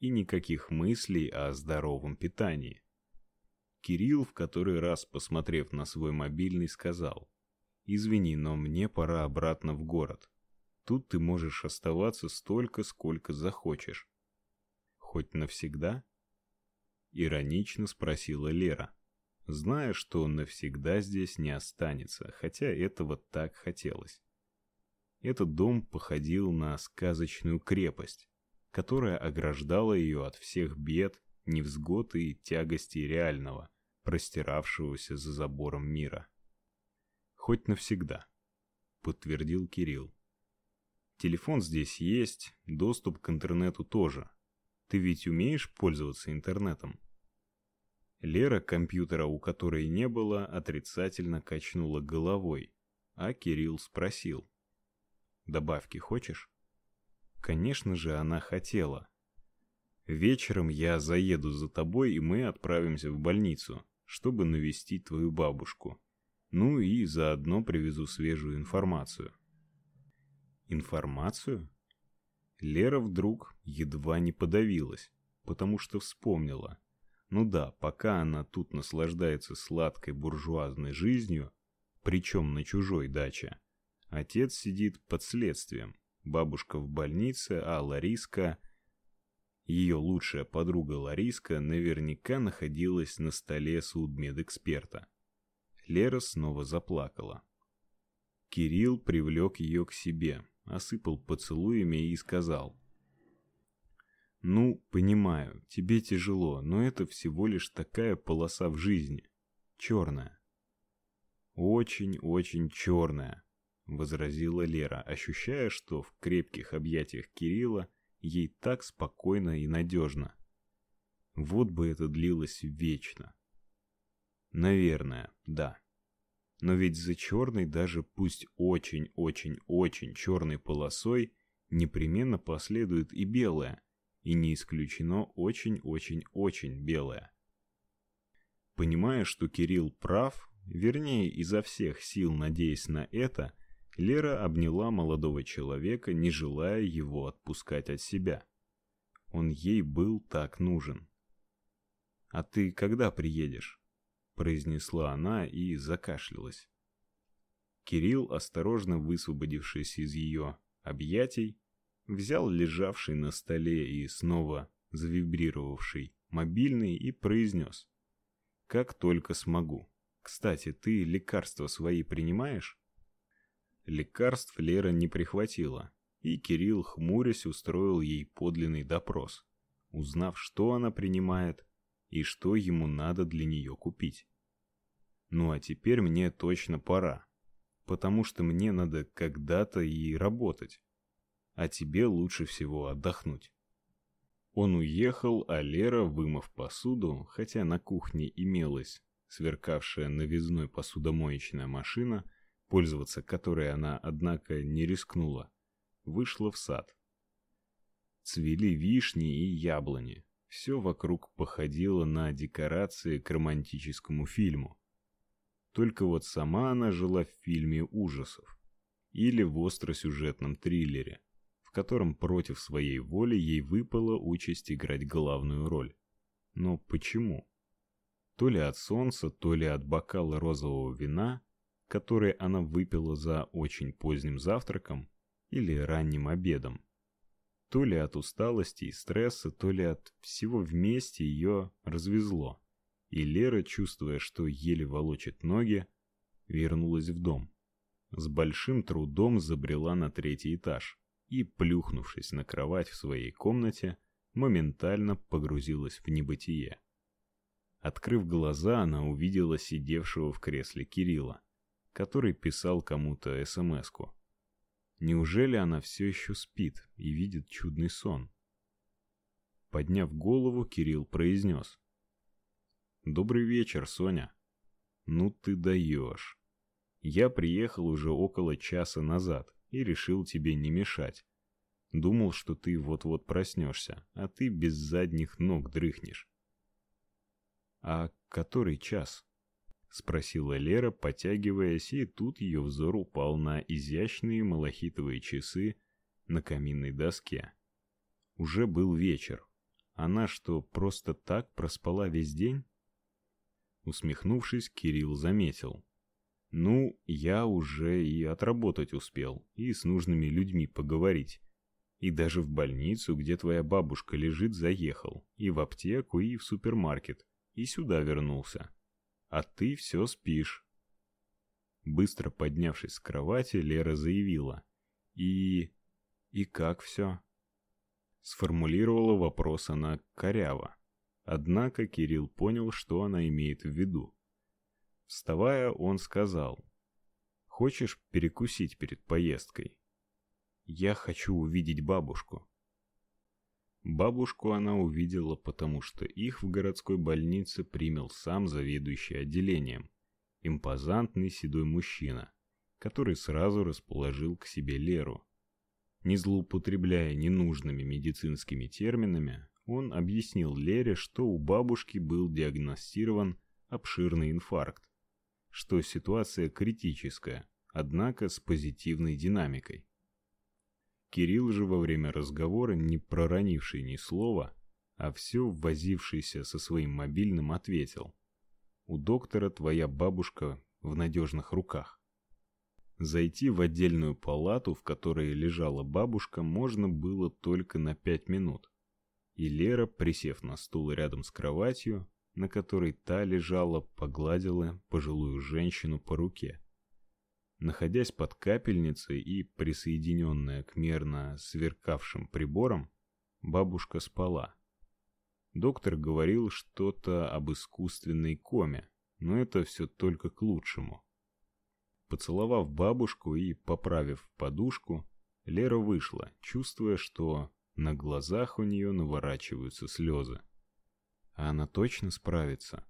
и никаких мыслей о здоровом питании. Кирилл, в который раз посмотрев на свой мобильный, сказал: "Извини, но мне пора обратно в город. Тут ты можешь оставаться столько, сколько захочешь. Хоть навсегда?" иронично спросила Лера, зная, что он навсегда здесь не останется, хотя этого так хотелось. Этот дом походил на сказочную крепость, которая ограждала ее от всех бед, невзгод и тягостей реального, простиравшегося за забором мира. Хоть навсегда, подтвердил Кирилл. Телефон здесь есть, доступ к интернету тоже. Ты ведь умеешь пользоваться интернетом? Лера, компьютера у которой не было, отрицательно качнула головой, а Кирилл спросил: Добавки хочешь? Конечно же, она хотела. Вечером я заеду за тобой, и мы отправимся в больницу, чтобы навестить твою бабушку. Ну и заодно привезу свежую информацию. Информацию? Лера вдруг едва не подавилась, потому что вспомнила. Ну да, пока она тут наслаждается сладкой буржуазной жизнью, причем на чужой даче, Отец сидит под следствием, бабушка в больнице, а Лариска, ее лучшая подруга Лариска, наверняка находилась на столе судмедэксперта. Лера снова заплакала. Кирилл привлек ее к себе, осыпал поцелуями и сказал: "Ну, понимаю, тебе тяжело, но это всего лишь такая полоса в жизни, черная. Очень-очень черная возразила Лера, ощущая, что в крепких объятиях Кирилла ей так спокойно и надежно. Вот бы это длилось вечно. Наверное, да. Но ведь за черной, даже пусть очень-очень-очень черной полосой, непременно последует и белая, и не исключено очень-очень-очень белая. Понимая, что Кирилл прав, вернее, изо всех сил надеясь на это, Лера обняла молодого человека, не желая его отпускать от себя. Он ей был так нужен. А ты когда приедешь? произнесла она и закашлялась. Кирилл, осторожно высвободившись из ее объятий, взял лежавший на столе и снова завибрировавший мобильный и произнес: "Как только смогу. Кстати, ты лекарства свои принимаешь?" Лекарств Лера не прихватила, и Кирилл, хмурясь, устроил ей подлинный допрос, узнав, что она принимает и что ему надо для нее купить. Ну а теперь мне точно пора, потому что мне надо когда-то и работать, а тебе лучше всего отдохнуть. Он уехал, а Лера, вымыв посуду, хотя на кухне имелась сверкавшая новизной посудомоечная машина, пользоваться которой она, однако, не рискнула, вышла в сад. Цвели вишни и яблони. Все вокруг походило на декорации к романтическому фильму. Только вот сама она жила в фильме ужасов или в остросюжетном триллере, в котором против своей воли ей выпала участь играть главную роль. Но почему? То ли от солнца, то ли от бокала розового вина который она выпила за очень поздним завтраком или ранним обедом. То ли от усталости и стресса, то ли от всего вместе ее развезло. И Лера, чувствуя, что еле волочит ноги, вернулась в дом. С большим трудом забрела на третий этаж и, плюхнувшись на кровать в своей комнате, моментально погрузилась в небытие. Открыв глаза, она увидела сидевшего в кресле Кирилла который писал кому-то СМСку. Неужели она все еще спит и видит чудный сон? Подняв голову, Кирилл произнес. «Добрый вечер, Соня. Ну ты даешь. Я приехал уже около часа назад и решил тебе не мешать. Думал, что ты вот-вот проснешься, а ты без задних ног дрыхнешь. А который час? Спросила Лера, потягиваясь, и тут ее взор упал на изящные малахитовые часы на каминной доске. Уже был вечер, Она что, просто так проспала весь день? Усмехнувшись, Кирилл заметил: "Ну, я уже и отработать успел, и с нужными людьми поговорить. И даже в больницу, где твоя бабушка лежит, заехал, и в аптеку, и в супермаркет, и сюда вернулся. А ты все спишь". Быстро поднявшись с кровати, Лера заявила: "И и как все?» Сформулировала вопрос она коряво. Однако Кирилл понял, что она имеет в виду. Вставая, он сказал: "Хочешь перекусить перед поездкой? Я хочу увидеть бабушку". Бабушку она увидела, потому что их в городской больнице принял сам заведующий отделением, импозантный седой мужчина, который сразу расположил к себе Леру. Не злоупотребляя ненужными медицинскими терминами, он объяснил Лере, что у бабушки был диагностирован обширный инфаркт, что ситуация критическая, однако с позитивной динамикой. Кирилл же во время разговора, не проронивший ни слова, а все возившийся со своим мобильным, ответил: "У доктора твоя бабушка в надежных руках". Зайти в отдельную палату, в которой лежала бабушка, можно было только на пять минут. И Лера, присев на стул рядом с кроватью, на которой та лежала, погладила пожилую женщину по руке. Находясь под капельницей и присоединенная к мерно сверкавшим приборам, бабушка спала. Доктор говорил что-то об искусственной коме, но это все только к лучшему. Поцеловав бабушку и поправив подушку, Лера вышла, чувствуя, что на глазах у нее наворачиваются слезы. А она точно справится?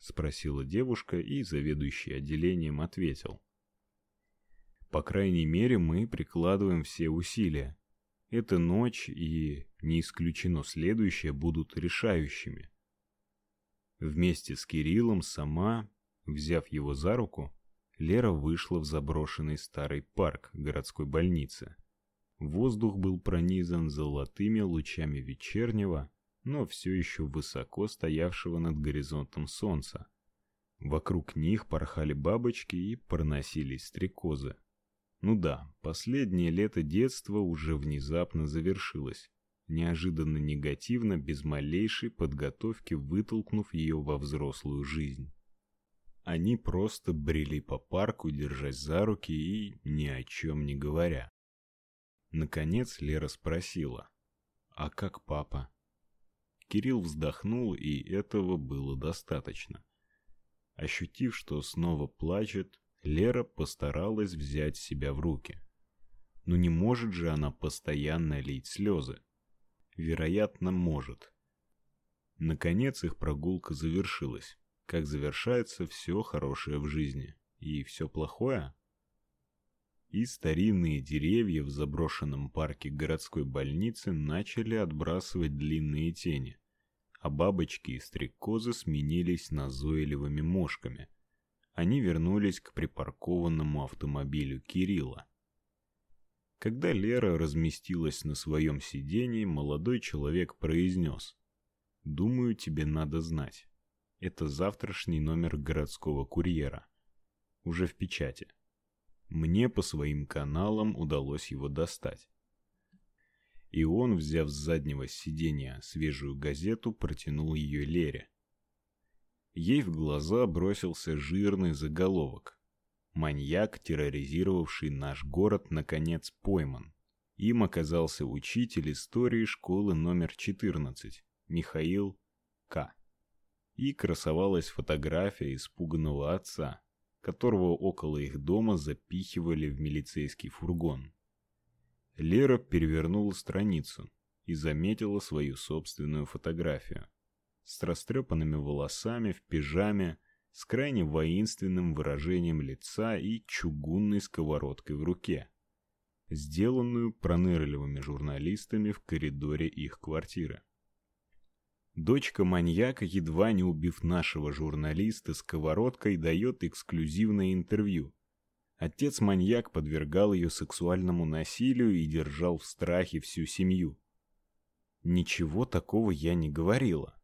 спросила девушка, и заведующий отделением ответил: По крайней мере, мы прикладываем все усилия. Эта ночь и не исключено следующая будут решающими. Вместе с Кириллом сама, взяв его за руку, Лера вышла в заброшенный старый парк городской больницы. Воздух был пронизан золотыми лучами вечернего, но все еще высоко стоявшего над горизонтом солнца. Вокруг них порхали бабочки и проносились стрекозы. Ну да, последнее лето детства уже внезапно завершилось, неожиданно негативно, без малейшей подготовки вытолкнув ее во взрослую жизнь. Они просто брели по парку, держась за руки и ни о чем не говоря. Наконец Лера спросила: "А как папа?" Кирилл вздохнул, и этого было достаточно. Ощутив, что снова плачет, Лера постаралась взять себя в руки. Но не может же она постоянно лить слезы. Вероятно, может. Наконец их прогулка завершилась как завершается все хорошее в жизни и все плохое. И старинные деревья в заброшенном парке городской больницы начали отбрасывать длинные тени, а бабочки и стрекозы сменились назойливыми мошками. Они вернулись к припаркованному автомобилю Кирилла. Когда Лера разместилась на своем сиденье, молодой человек произнес: "Думаю, тебе надо знать. Это завтрашний номер городского курьера. Уже в печати. Мне по своим каналам удалось его достать. И он, взяв с заднего сиденья свежую газету, протянул ее Лере. Ей в глаза бросился жирный заголовок. Маньяк, терроризировавший наш город, наконец пойман. Им оказался учитель истории школы номер 14, Михаил К и красовалась фотография испуганного отца, которого около их дома запихивали в милицейский фургон. Лера перевернула страницу и заметила свою собственную фотографию с растрепанными волосами в пижаме, с крайне воинственным выражением лица и чугунной сковородкой в руке, сделанную пронырливыми журналистами в коридоре их квартиры. Дочка маньяка, едва не убив нашего журналиста сковородкой, дает эксклюзивное интервью. Отец-маньяк подвергал ее сексуальному насилию и держал в страхе всю семью. Ничего такого я не говорила.